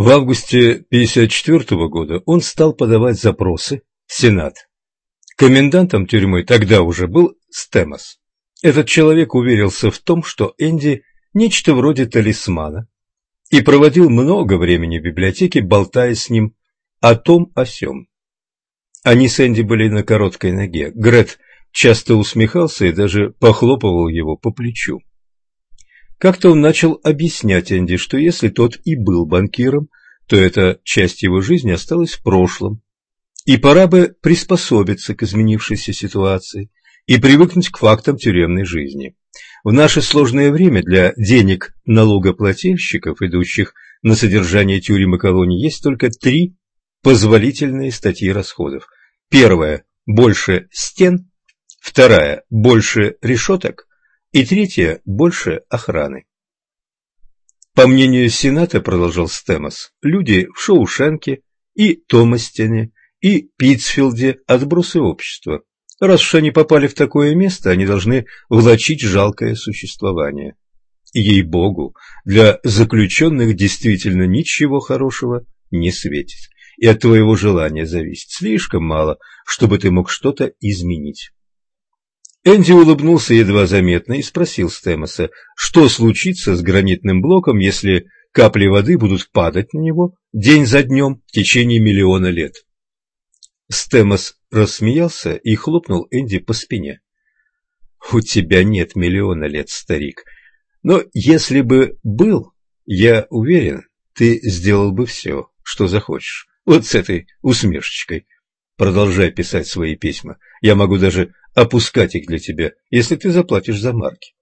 В августе 1954 года он стал подавать запросы в Сенат. Комендантом тюрьмы тогда уже был Стемос. Этот человек уверился в том, что Энди – нечто вроде талисмана, и проводил много времени в библиотеке, болтая с ним о том о сём. Они с Энди были на короткой ноге. Грет часто усмехался и даже похлопывал его по плечу. Как-то он начал объяснять Энди, что если тот и был банкиром, то эта часть его жизни осталась в прошлом, и пора бы приспособиться к изменившейся ситуации и привыкнуть к фактам тюремной жизни. В наше сложное время для денег налогоплательщиков, идущих на содержание тюрем и колоний, есть только три позволительные статьи расходов. Первая – больше стен, вторая – больше решеток, и третье – больше охраны. По мнению Сената, продолжал Стемос, люди в Шоушенке и Томастине и Питцфилде – отбросы общества. Раз уж они попали в такое место, они должны влачить жалкое существование. Ей-богу, для заключенных действительно ничего хорошего не светит, и от твоего желания зависит слишком мало, чтобы ты мог что-то изменить. Энди улыбнулся едва заметно и спросил Стэмоса, что случится с гранитным блоком, если капли воды будут падать на него день за днем в течение миллиона лет. Стэмос рассмеялся и хлопнул Энди по спине. «У тебя нет миллиона лет, старик. Но если бы был, я уверен, ты сделал бы все, что захочешь. Вот с этой усмешечкой. Продолжай писать свои письма. Я могу даже опускать их для тебя, если ты заплатишь за марки.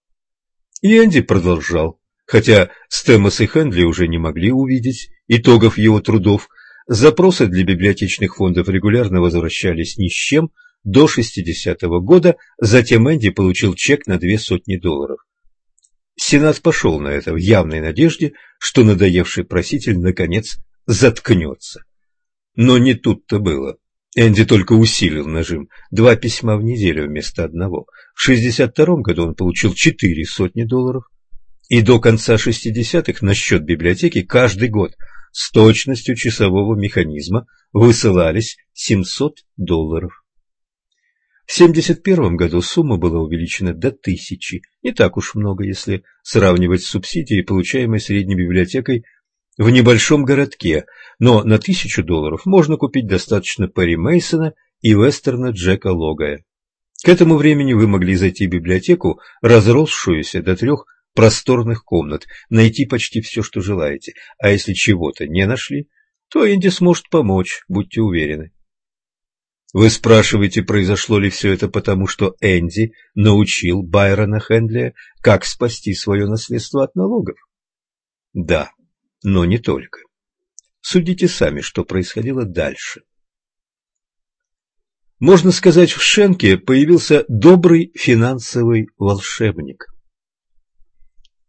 И Энди продолжал, хотя Стэмос и Хендли уже не могли увидеть итогов его трудов, запросы для библиотечных фондов регулярно возвращались ни с чем до 60-го года, затем Энди получил чек на две сотни долларов. Сенат пошел на это в явной надежде, что надоевший проситель наконец заткнется. Но не тут-то было. Энди только усилил нажим. Два письма в неделю вместо одного. В 62-м году он получил четыре сотни долларов. И до конца 60-х на счет библиотеки каждый год с точностью часового механизма высылались 700 долларов. В 71 году сумма была увеличена до тысячи. Не так уж много, если сравнивать с субсидией, получаемой средней библиотекой в небольшом городке, но на тысячу долларов можно купить достаточно Перри Мейсона и вестерна Джека Логая. К этому времени вы могли зайти в библиотеку, разросшуюся до трех просторных комнат, найти почти все, что желаете, а если чего-то не нашли, то Энди сможет помочь, будьте уверены. Вы спрашиваете, произошло ли все это потому, что Энди научил Байрона Хендлия, как спасти свое наследство от налогов? Да но не только. Судите сами, что происходило дальше. Можно сказать, в Шенке появился добрый финансовый волшебник.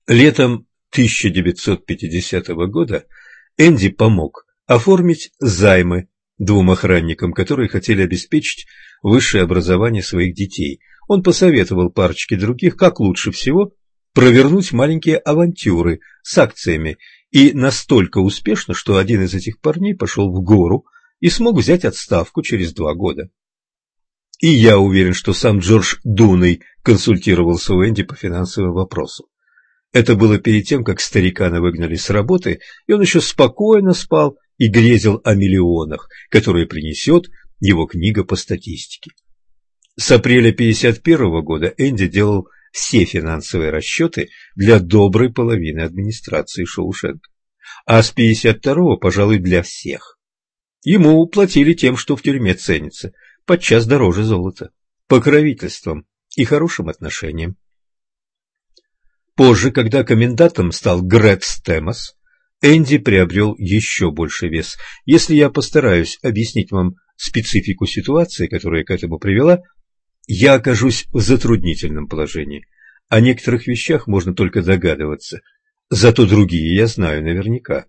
Летом 1950 года Энди помог оформить займы двум охранникам, которые хотели обеспечить высшее образование своих детей. Он посоветовал парочке других, как лучше всего провернуть маленькие авантюры с акциями и настолько успешно, что один из этих парней пошел в гору и смог взять отставку через два года. И я уверен, что сам Джордж Дуной консультировался у Энди по финансовым вопросам. Это было перед тем, как старикана выгнали с работы, и он еще спокойно спал и грезил о миллионах, которые принесет его книга по статистике. С апреля 1951 года Энди делал все финансовые расчеты для доброй половины администрации Шоушенка, а с 52-го, пожалуй, для всех. Ему уплатили тем, что в тюрьме ценится, подчас дороже золота, покровительством и хорошим отношением. Позже, когда комендантом стал Грет Стэмос, Энди приобрел еще больше вес. Если я постараюсь объяснить вам специфику ситуации, которая к этому привела, я окажусь в затруднительном положении. О некоторых вещах можно только догадываться, зато другие я знаю наверняка.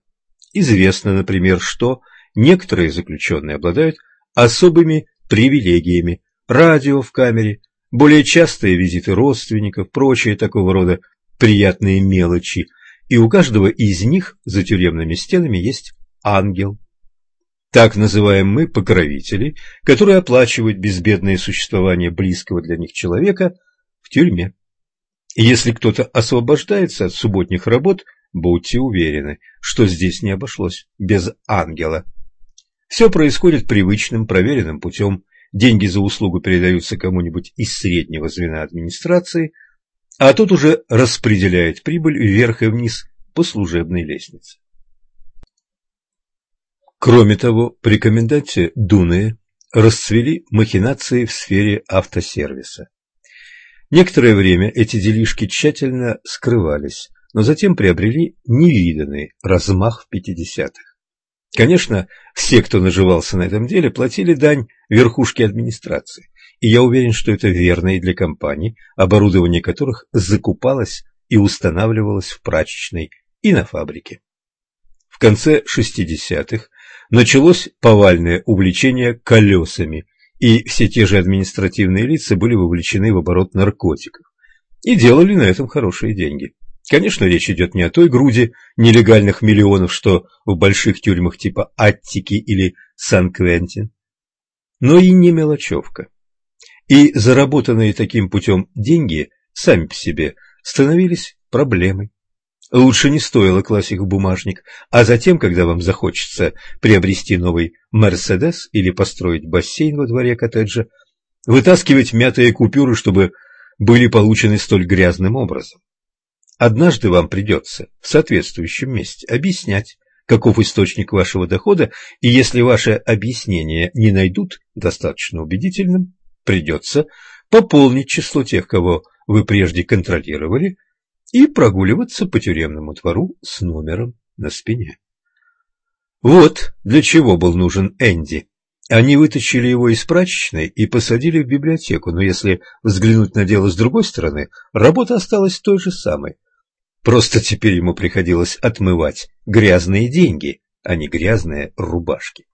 Известно, например, что некоторые заключенные обладают особыми привилегиями, радио в камере, более частые визиты родственников, прочие такого рода приятные мелочи, и у каждого из них за тюремными стенами есть ангел. Так называем мы покровителей, которые оплачивают безбедное существование близкого для них человека в тюрьме. Если кто-то освобождается от субботних работ, будьте уверены, что здесь не обошлось без ангела. Все происходит привычным, проверенным путем. Деньги за услугу передаются кому-нибудь из среднего звена администрации, а тот уже распределяет прибыль вверх и вниз по служебной лестнице. Кроме того, при коменданте Дуне расцвели махинации в сфере автосервиса. Некоторое время эти делишки тщательно скрывались, но затем приобрели невиданный размах в 50-х. Конечно, все, кто наживался на этом деле, платили дань верхушке администрации, и я уверен, что это верно и для компаний, оборудование которых закупалось и устанавливалось в прачечной и на фабрике. В конце 60-х началось повальное увлечение колесами, и все те же административные лица были вовлечены в оборот наркотиков и делали на этом хорошие деньги. Конечно, речь идет не о той груди нелегальных миллионов, что в больших тюрьмах типа Аттики или Сан-Квентин, но и не мелочевка. И заработанные таким путем деньги сами по себе становились проблемой. Лучше не стоило класть их в бумажник, а затем, когда вам захочется приобрести новый «Мерседес» или построить бассейн во дворе коттеджа, вытаскивать мятые купюры, чтобы были получены столь грязным образом. Однажды вам придется в соответствующем месте объяснять, каков источник вашего дохода, и если ваши объяснения не найдут достаточно убедительным, придется пополнить число тех, кого вы прежде контролировали, и прогуливаться по тюремному двору с номером на спине. Вот для чего был нужен Энди. Они вытащили его из прачечной и посадили в библиотеку, но если взглянуть на дело с другой стороны, работа осталась той же самой. Просто теперь ему приходилось отмывать грязные деньги, а не грязные рубашки.